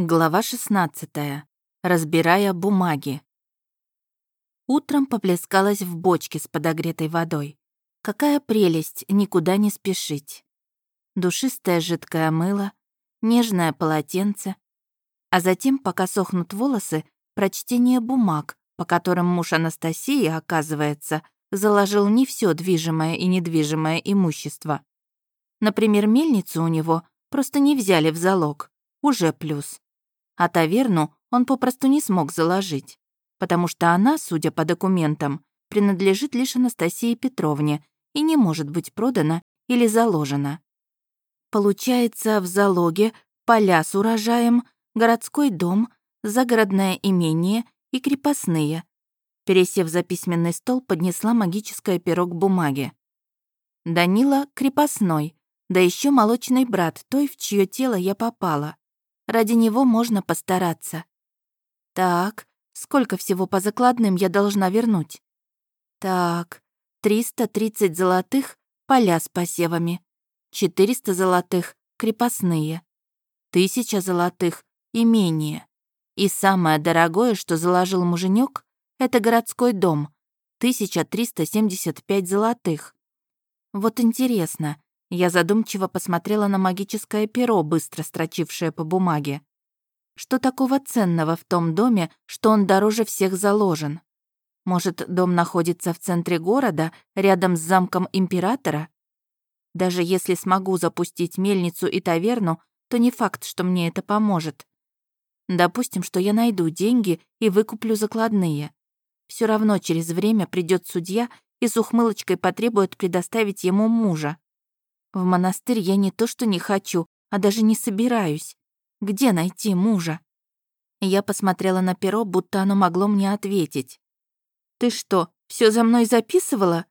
Глава 16. Разбирая бумаги. Утром поплескалась в бочке с подогретой водой. Какая прелесть, никуда не спешить. Душистое жидкое мыло, нежное полотенце. А затем, пока сохнут волосы, прочтение бумаг, по которым муж Анастасии, оказывается, заложил не все движимое и недвижимое имущество. Например, мельницу у него просто не взяли в залог. Уже плюс а таверну он попросту не смог заложить, потому что она, судя по документам, принадлежит лишь Анастасии Петровне и не может быть продана или заложена. Получается, в залоге поля с урожаем, городской дом, загородное имение и крепостные. Пересев за письменный стол, поднесла магическое перо к бумаге. Данила — крепостной, да еще молочный брат той, в чье тело я попала. Ради него можно постараться. Так, сколько всего по закладным я должна вернуть? Так, 330 золотых — поля с посевами, 400 золотых — крепостные, 1000 золотых — имение. И самое дорогое, что заложил муженек, это городской дом, 1375 золотых. Вот интересно, я задумчиво посмотрела на магическое перо, быстро строчившее по бумаге. Что такого ценного в том доме, что он дороже всех заложен? Может, дом находится в центре города, рядом с замком императора? Даже если смогу запустить мельницу и таверну, то не факт, что мне это поможет. Допустим, что я найду деньги и выкуплю закладные. Все равно через время придет судья и с ухмылочкой потребует предоставить ему мужа. В монастырь я не то что не хочу, а даже не собираюсь. Где найти мужа? Я посмотрела на перо, будто оно могло мне ответить. «Ты что, все за мной записывала?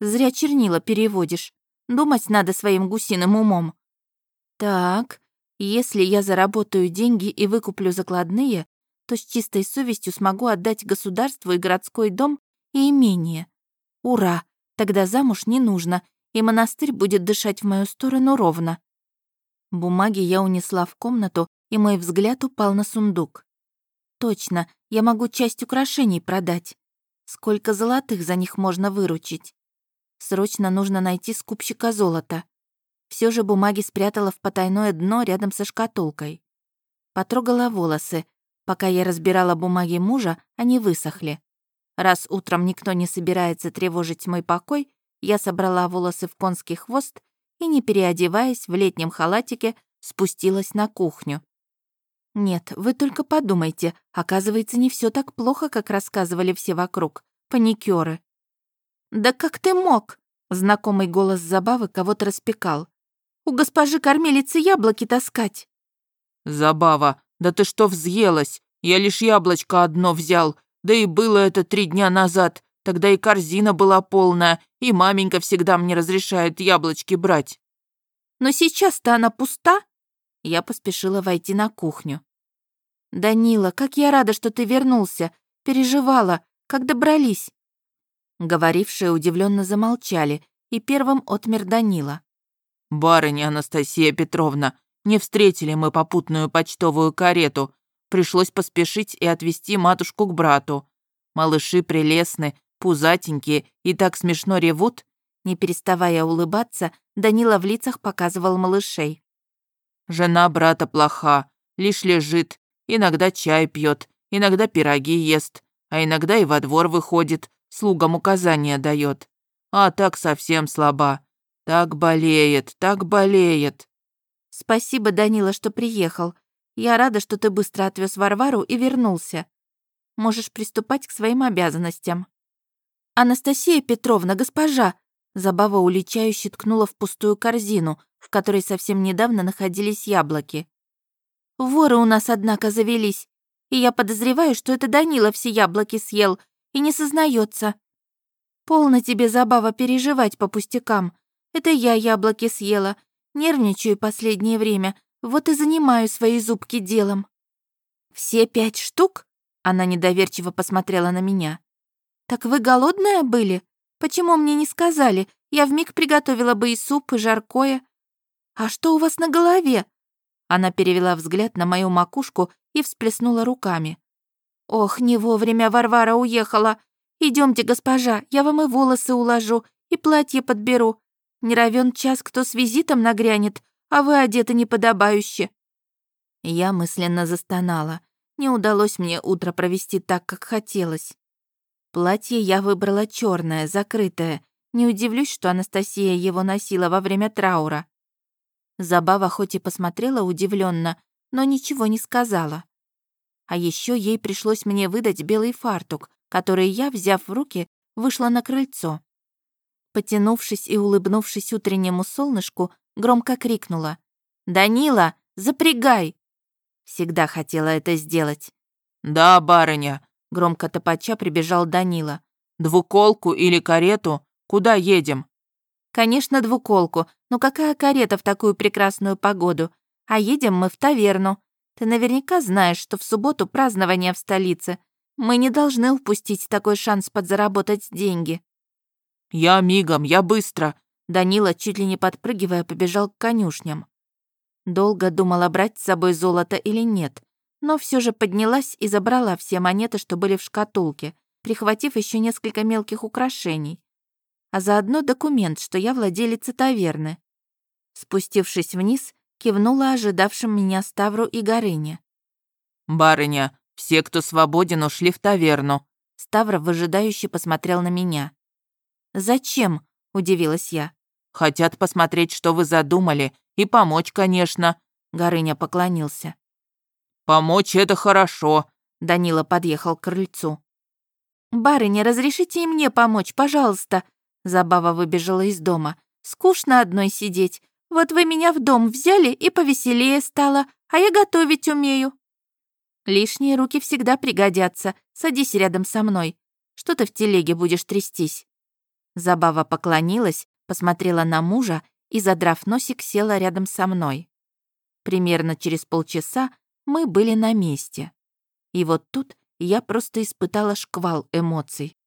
Зря чернила переводишь. Думать надо своим гусиным умом». «Так, если я заработаю деньги и выкуплю закладные, то с чистой совестью смогу отдать государству и городской дом и имение. Ура! Тогда замуж не нужно, и монастырь будет дышать в мою сторону ровно. Бумаги я унесла в комнату, и мой взгляд упал на сундук. Точно, я могу часть украшений продать. Сколько золотых за них можно выручить? Срочно нужно найти скупщика золота. Все же бумаги спрятала в потайное дно рядом со шкатулкой. Потрогала волосы. Пока я разбирала бумаги мужа, они высохли. Раз утром никто не собирается тревожить мой покой, я собрала волосы в конский хвост и, не переодеваясь в летнем халатике, спустилась на кухню. Нет, вы только подумайте, оказывается, не все так плохо, как рассказывали все вокруг, паникеры. «Да как ты мог?» — знакомый голос забавы кого-то распекал. «У госпожи кормилицы яблоки таскать». «Забава, да ты что взъелась? Я лишь яблочко одно взял, да и было это три дня назад. Тогда и корзина была полная, и маменька всегда мне разрешает яблочки брать. Но сейчас-то она пуста. Я поспешила войти на кухню. «Данила, как я рада, что ты вернулся. Переживала. Как добрались?» Говорившие удивленно замолчали, и первым отмер Данила. «Барыня Анастасия Петровна, не встретили мы попутную почтовую карету. Пришлось поспешить и отвезти матушку к брату. Малыши прелестны, пузатенькие и так смешно ревут?» Не переставая улыбаться, Данила в лицах показывал малышей. «Жена брата плоха, лишь лежит, иногда чай пьет, иногда пироги ест, а иногда и во двор выходит, слугам указания дает. А так совсем слаба. Так болеет, так болеет». «Спасибо, Данила, что приехал. Я рада, что ты быстро отвез Варвару и вернулся. Можешь приступать к своим обязанностям». «Анастасия Петровна, госпожа!» Забава уличающе ткнула в пустую корзину, в которой совсем недавно находились яблоки. «Воры у нас, однако, завелись, и я подозреваю, что это Данила все яблоки съел и не сознается. Полно тебе, Забава, переживать по пустякам. Это я яблоки съела, нервничаю последнее время, вот и занимаю свои зубки делом». «Все пять штук?» Она недоверчиво посмотрела на меня. «Так вы голодная были? Почему мне не сказали? Я вмиг приготовила бы и суп, и жаркое. А что у вас на голове? Она перевела взгляд на мою макушку и всплеснула руками. «Ох, не вовремя Варвара уехала. Идемте, госпожа, я вам и волосы уложу, и платье подберу. Не равен час, кто с визитом нагрянет, а вы одеты неподобающе». Я мысленно застонала. Не удалось мне утро провести так, как хотелось. Платье я выбрала черное, закрытое. Не удивлюсь, что Анастасия его носила во время траура. Забава хоть и посмотрела удивленно, но ничего не сказала. А еще ей пришлось мне выдать белый фартук, который я, взяв в руки, вышла на крыльцо. Потянувшись и улыбнувшись утреннему солнышку, громко крикнула. «Данила, запрягай!» Всегда хотела это сделать. «Да, барыня», — громко топача прибежал Данила. «Двуколку или карету? Куда едем?» «Конечно, двуколку. Но какая карета в такую прекрасную погоду? А едем мы в таверну. Ты наверняка знаешь, что в субботу празднование в столице. Мы не должны упустить такой шанс подзаработать деньги». «Я мигом, я быстро!» Данила, чуть ли не подпрыгивая, побежал к конюшням. Долго думала, брать с собой золото или нет, но все же поднялась и забрала все монеты, что были в шкатулке, прихватив еще несколько мелких украшений. А заодно документ, что я владелица таверны. Спустившись вниз, кивнула ожидавшим меня Ставру и Горыне. «Барыня, все, кто свободен, ушли в таверну». Ставр выжидающе посмотрел на меня. «Зачем?» — удивилась я. «Хотят посмотреть, что вы задумали, и помочь, конечно», — Горыня поклонился. «Помочь — это хорошо», — Данила подъехал к крыльцу. «Барыня, разрешите и мне помочь, пожалуйста», — Забава выбежала из дома. «Скучно одной сидеть. Вот вы меня в дом взяли и повеселее стало, а я готовить умею». «Лишние руки всегда пригодятся. Садись рядом со мной. Что ты в телеге будешь трястись?» Забава поклонилась, посмотрела на мужа и, задрав носик, села рядом со мной. Примерно через полчаса мы были на месте. И вот тут я просто испытала шквал эмоций.